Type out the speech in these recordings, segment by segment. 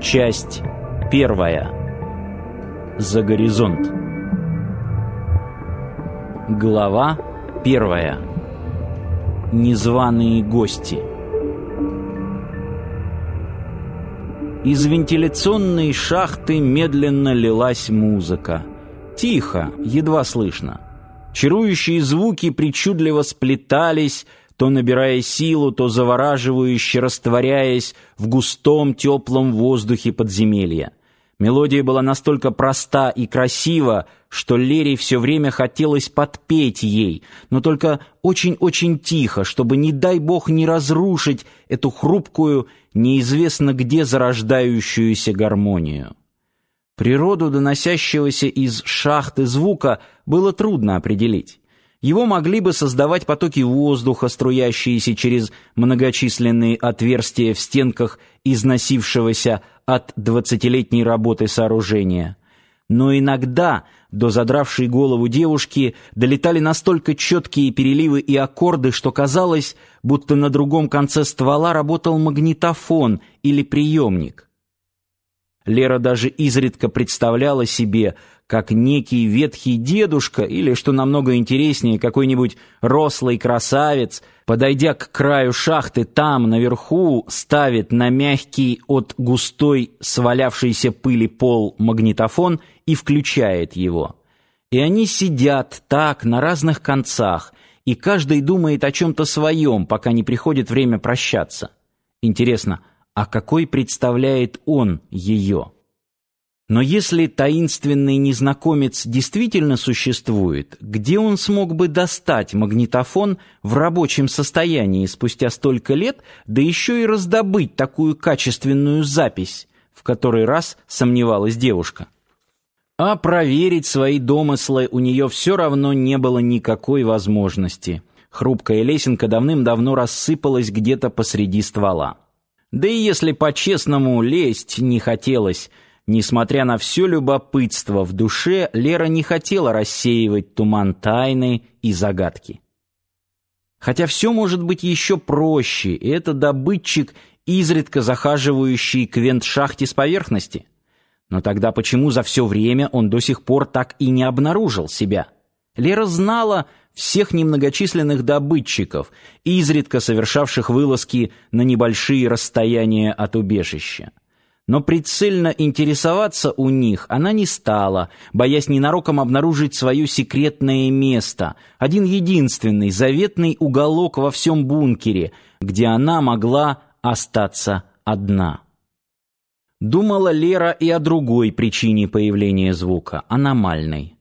Часть первая. За горизонт. Глава первая. Незваные гости. Из вентиляционной шахты медленно лилась музыка. Тихо, едва слышно. Чарующие звуки причудливо сплетались, то набирая силу, то завораживающе растворяясь в густом теплом воздухе подземелья. Мелодия была настолько проста и красива, что Лере все время хотелось подпеть ей, но только очень-очень тихо, чтобы, не дай бог, не разрушить эту хрупкую, неизвестно где зарождающуюся гармонию. Природу доносящегося из шахты звука было трудно определить. Его могли бы создавать потоки воздуха, струящиеся через многочисленные отверстия в стенках износившегося от двадцатилетней работы сооружения. Но иногда до задравшей голову девушки долетали настолько четкие переливы и аккорды, что казалось, будто на другом конце ствола работал магнитофон или приемник. Лера даже изредка представляла себе, как некий ветхий дедушка или, что намного интереснее, какой-нибудь рослый красавец, подойдя к краю шахты там, наверху, ставит на мягкий от густой свалявшейся пыли пол магнитофон и включает его. И они сидят так на разных концах, и каждый думает о чем-то своем, пока не приходит время прощаться. Интересно, а какой представляет он ее? Но если таинственный незнакомец действительно существует, где он смог бы достать магнитофон в рабочем состоянии спустя столько лет, да еще и раздобыть такую качественную запись, в который раз сомневалась девушка. А проверить свои домыслы у нее все равно не было никакой возможности. Хрупкая лесенка давным-давно рассыпалась где-то посреди ствола. Да и если по-честному лезть не хотелось, Несмотря на все любопытство в душе, Лера не хотела рассеивать туман тайны и загадки. Хотя все может быть еще проще, это добытчик, изредка захаживающий к вент-шахте с поверхности. Но тогда почему за все время он до сих пор так и не обнаружил себя? Лера знала всех немногочисленных добытчиков, изредка совершавших вылазки на небольшие расстояния от убежища но прицельно интересоваться у них она не стала, боясь ненароком обнаружить свое секретное место, один единственный заветный уголок во всем бункере, где она могла остаться одна. Думала Лера и о другой причине появления звука аномальной.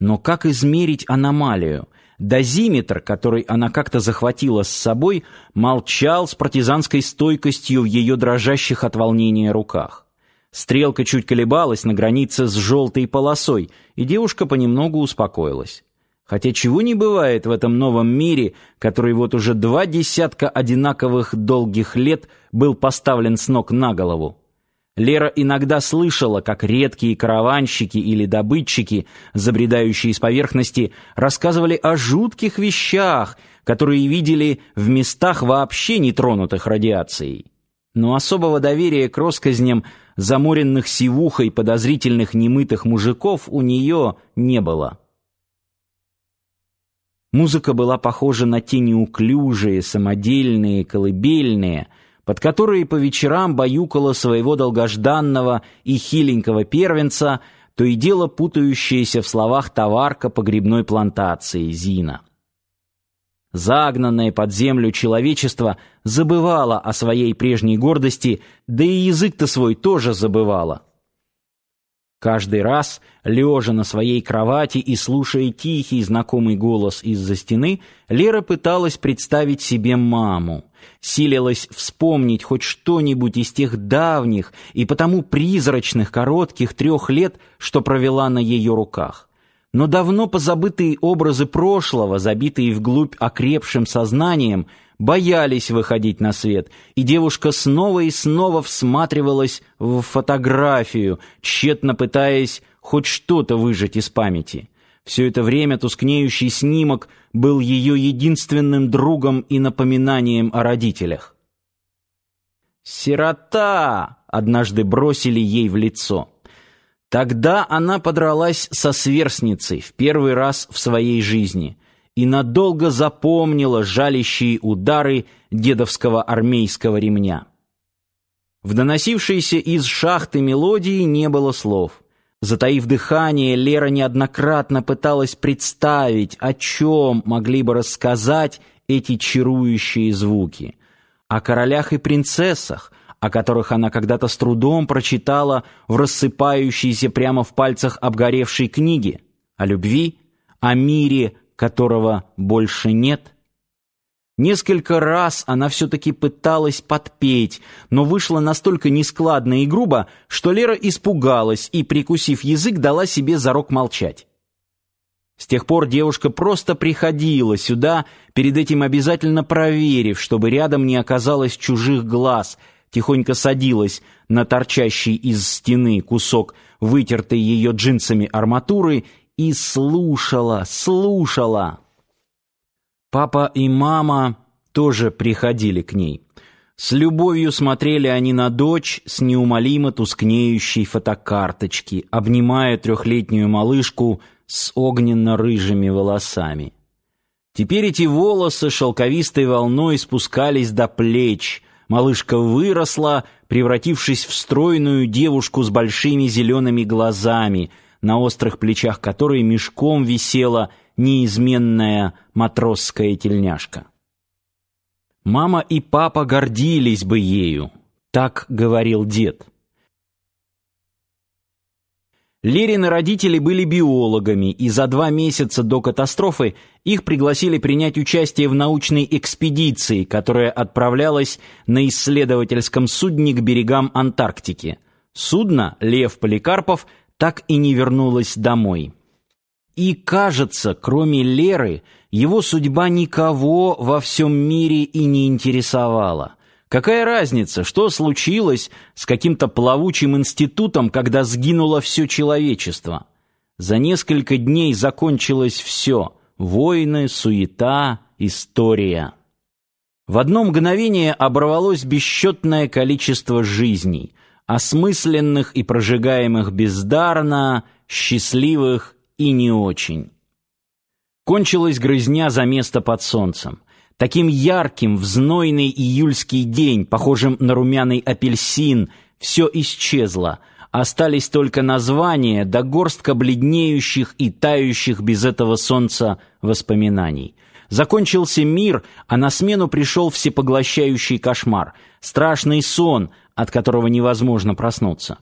Но как измерить аномалию? Дозиметр, который она как-то захватила с собой, молчал с партизанской стойкостью в ее дрожащих от волнения руках. Стрелка чуть колебалась на границе с желтой полосой, и девушка понемногу успокоилась. Хотя чего не бывает в этом новом мире, который вот уже два десятка одинаковых долгих лет был поставлен с ног на голову. Лера иногда слышала, как редкие караванщики или добытчики, забредающие с поверхности, рассказывали о жутких вещах, которые видели в местах вообще не тронутых радиацией. Но особого доверия к россказням заморенных сивухой подозрительных немытых мужиков у нее не было. Музыка была похожа на те неуклюжие, самодельные, колыбельные — под которые по вечерам баюкала своего долгожданного и хиленького первенца, то и дело путающаяся в словах товарка погребной плантации Зина. Загнанное под землю человечество забывало о своей прежней гордости, да и язык-то свой тоже забывало. Каждый раз, лежа на своей кровати и слушая тихий знакомый голос из-за стены, Лера пыталась представить себе маму, силилась вспомнить хоть что-нибудь из тех давних и потому призрачных коротких трех лет, что провела на ее руках. Но давно позабытые образы прошлого, забитые вглубь окрепшим сознанием, боялись выходить на свет, и девушка снова и снова всматривалась в фотографию, тщетно пытаясь хоть что-то выжать из памяти. Все это время тускнеющий снимок был ее единственным другом и напоминанием о родителях. «Сирота!» — однажды бросили ей в лицо. Тогда она подралась со сверстницей в первый раз в своей жизни и надолго запомнила жалящие удары дедовского армейского ремня. В доносившейся из шахты мелодии не было слов. Затаив дыхание, Лера неоднократно пыталась представить, о чем могли бы рассказать эти чарующие звуки. О королях и принцессах, о которых она когда-то с трудом прочитала в рассыпающейся прямо в пальцах обгоревшей книге. О любви, о мире, которого больше нет. Несколько раз она все-таки пыталась подпеть, но вышло настолько нескладно и грубо, что Лера испугалась и, прикусив язык, дала себе зарок молчать. С тех пор девушка просто приходила сюда, перед этим обязательно проверив, чтобы рядом не оказалось чужих глаз, тихонько садилась на торчащий из стены кусок вытертой ее джинсами арматуры и слушала, слушала. Папа и мама тоже приходили к ней. С любовью смотрели они на дочь с неумолимо тускнеющей фотокарточки, обнимая трехлетнюю малышку с огненно-рыжими волосами. Теперь эти волосы шелковистой волной спускались до плеч. Малышка выросла, превратившись в стройную девушку с большими зелеными глазами, на острых плечах которой мешком висела неизменная матросская тельняшка. Мама и папа гордились бы ею, так говорил дед. Лерины родители были биологами, и за два месяца до катастрофы их пригласили принять участие в научной экспедиции, которая отправлялась на исследовательском судне к берегам Антарктики. Судно «Лев Поликарпов» так и не вернулось домой. И, кажется, кроме Леры, его судьба никого во всем мире и не интересовала. Какая разница, что случилось с каким-то плавучим институтом, когда сгинуло все человечество? За несколько дней закончилось все — войны, суета, история. В одно мгновение оборвалось бесчетное количество жизней, осмысленных и прожигаемых бездарно, счастливых и не очень. Кончилась грызня за место под солнцем. Таким ярким в знойный июльский день, похожим на румяный апельсин, все исчезло. Остались только названия да горстка бледнеющих и тающих без этого солнца воспоминаний. Закончился мир, а на смену пришел всепоглощающий кошмар, страшный сон, от которого невозможно проснуться.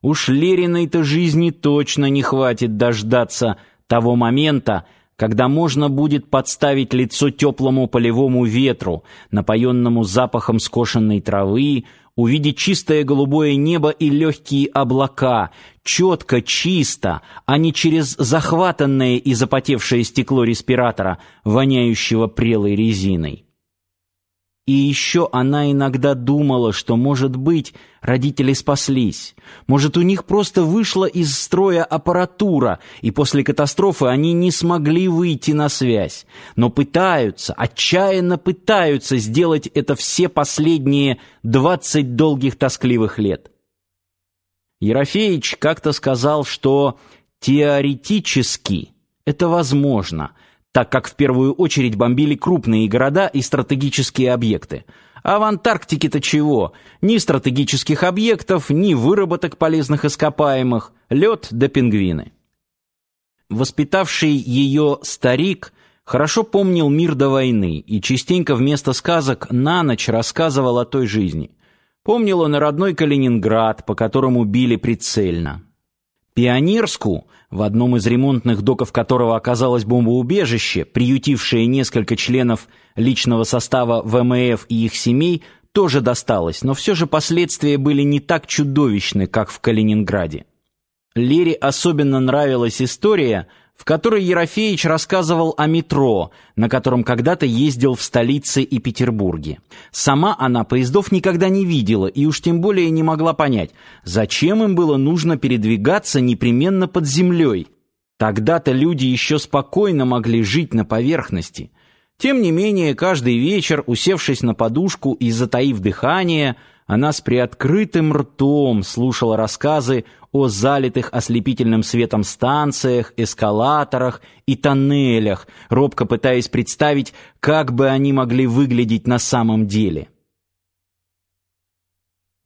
Уж Лериной-то жизни точно не хватит дождаться того момента, когда можно будет подставить лицо теплому полевому ветру, напоенному запахом скошенной травы, увидеть чистое голубое небо и легкие облака, четко, чисто, а не через захватанное и запотевшее стекло респиратора, воняющего прелой резиной. И еще она иногда думала, что, может быть, родители спаслись. Может, у них просто вышла из строя аппаратура, и после катастрофы они не смогли выйти на связь. Но пытаются, отчаянно пытаются сделать это все последние двадцать долгих тоскливых лет. Ерофеич как-то сказал, что теоретически это возможно – так как в первую очередь бомбили крупные города и стратегические объекты. А в Антарктике-то чего? Ни стратегических объектов, ни выработок полезных ископаемых, лед да пингвины. Воспитавший ее старик хорошо помнил мир до войны и частенько вместо сказок на ночь рассказывал о той жизни. Помнил он родной Калининград, по которому били прицельно. Пионерску, в одном из ремонтных доков которого оказалось бомбоубежище, приютившее несколько членов личного состава ВМФ и их семей, тоже досталось, но все же последствия были не так чудовищны, как в Калининграде. Лере особенно нравилась история, в которой Ерофеич рассказывал о метро, на котором когда-то ездил в столице и Петербурге. Сама она поездов никогда не видела и уж тем более не могла понять, зачем им было нужно передвигаться непременно под землей. Тогда-то люди еще спокойно могли жить на поверхности. Тем не менее, каждый вечер, усевшись на подушку и затаив дыхание, она с приоткрытым ртом слушала рассказы о залитых ослепительным светом станциях, эскалаторах и тоннелях, робко пытаясь представить, как бы они могли выглядеть на самом деле.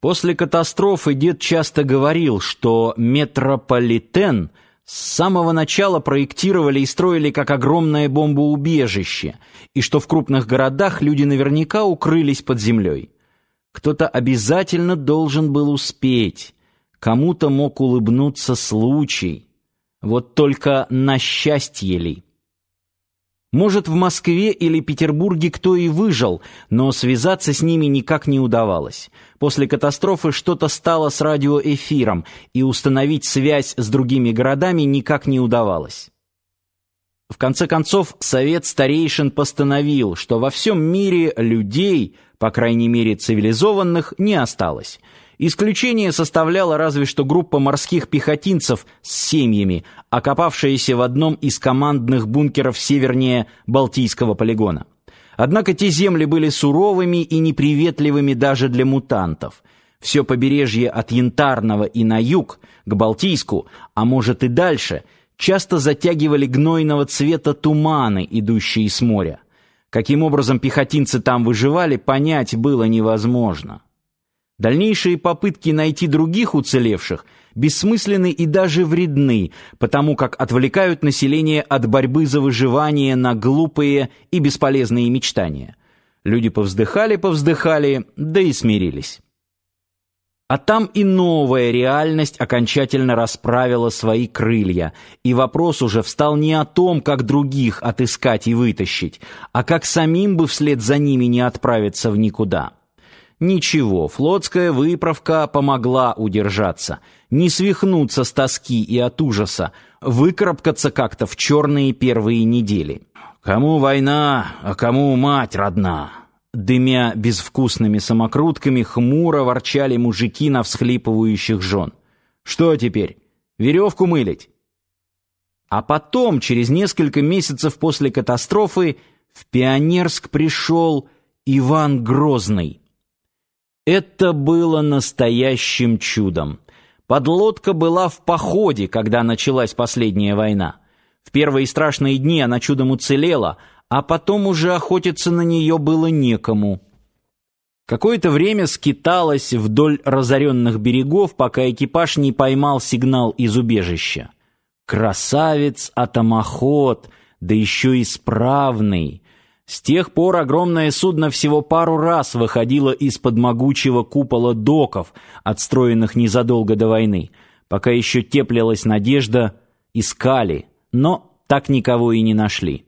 После катастрофы дед часто говорил, что метрополитен с самого начала проектировали и строили как огромное бомбоубежище, и что в крупных городах люди наверняка укрылись под землей. Кто-то обязательно должен был успеть. Кому-то мог улыбнуться случай. Вот только на счастье ли? Может, в Москве или Петербурге кто и выжил, но связаться с ними никак не удавалось. После катастрофы что-то стало с радиоэфиром, и установить связь с другими городами никак не удавалось. В конце концов, совет старейшин постановил, что во всем мире людей, по крайней мере цивилизованных, не осталось. Исключение составляла разве что группа морских пехотинцев с семьями, окопавшиеся в одном из командных бункеров севернее Балтийского полигона. Однако те земли были суровыми и неприветливыми даже для мутантов. Все побережье от Янтарного и на юг, к Балтийску, а может и дальше – часто затягивали гнойного цвета туманы, идущие с моря. Каким образом пехотинцы там выживали, понять было невозможно. Дальнейшие попытки найти других уцелевших бессмысленны и даже вредны, потому как отвлекают население от борьбы за выживание на глупые и бесполезные мечтания. Люди повздыхали-повздыхали, да и смирились. А там и новая реальность окончательно расправила свои крылья, и вопрос уже встал не о том, как других отыскать и вытащить, а как самим бы вслед за ними не отправиться в никуда. Ничего, флотская выправка помогла удержаться, не свихнуться с тоски и от ужаса, выкарабкаться как-то в черные первые недели. «Кому война, а кому мать родна?» Дымя безвкусными самокрутками, хмуро ворчали мужики на всхлипывающих жен. «Что теперь? Веревку мылить?» А потом, через несколько месяцев после катастрофы, в Пионерск пришел Иван Грозный. Это было настоящим чудом. Подлодка была в походе, когда началась последняя война. В первые страшные дни она чудом уцелела, а потом уже охотиться на нее было некому. Какое-то время скиталась вдоль разоренных берегов, пока экипаж не поймал сигнал из убежища. Красавец-атомоход, да еще исправный. С тех пор огромное судно всего пару раз выходило из-под могучего купола доков, отстроенных незадолго до войны. Пока еще теплилась надежда, искали, но так никого и не нашли.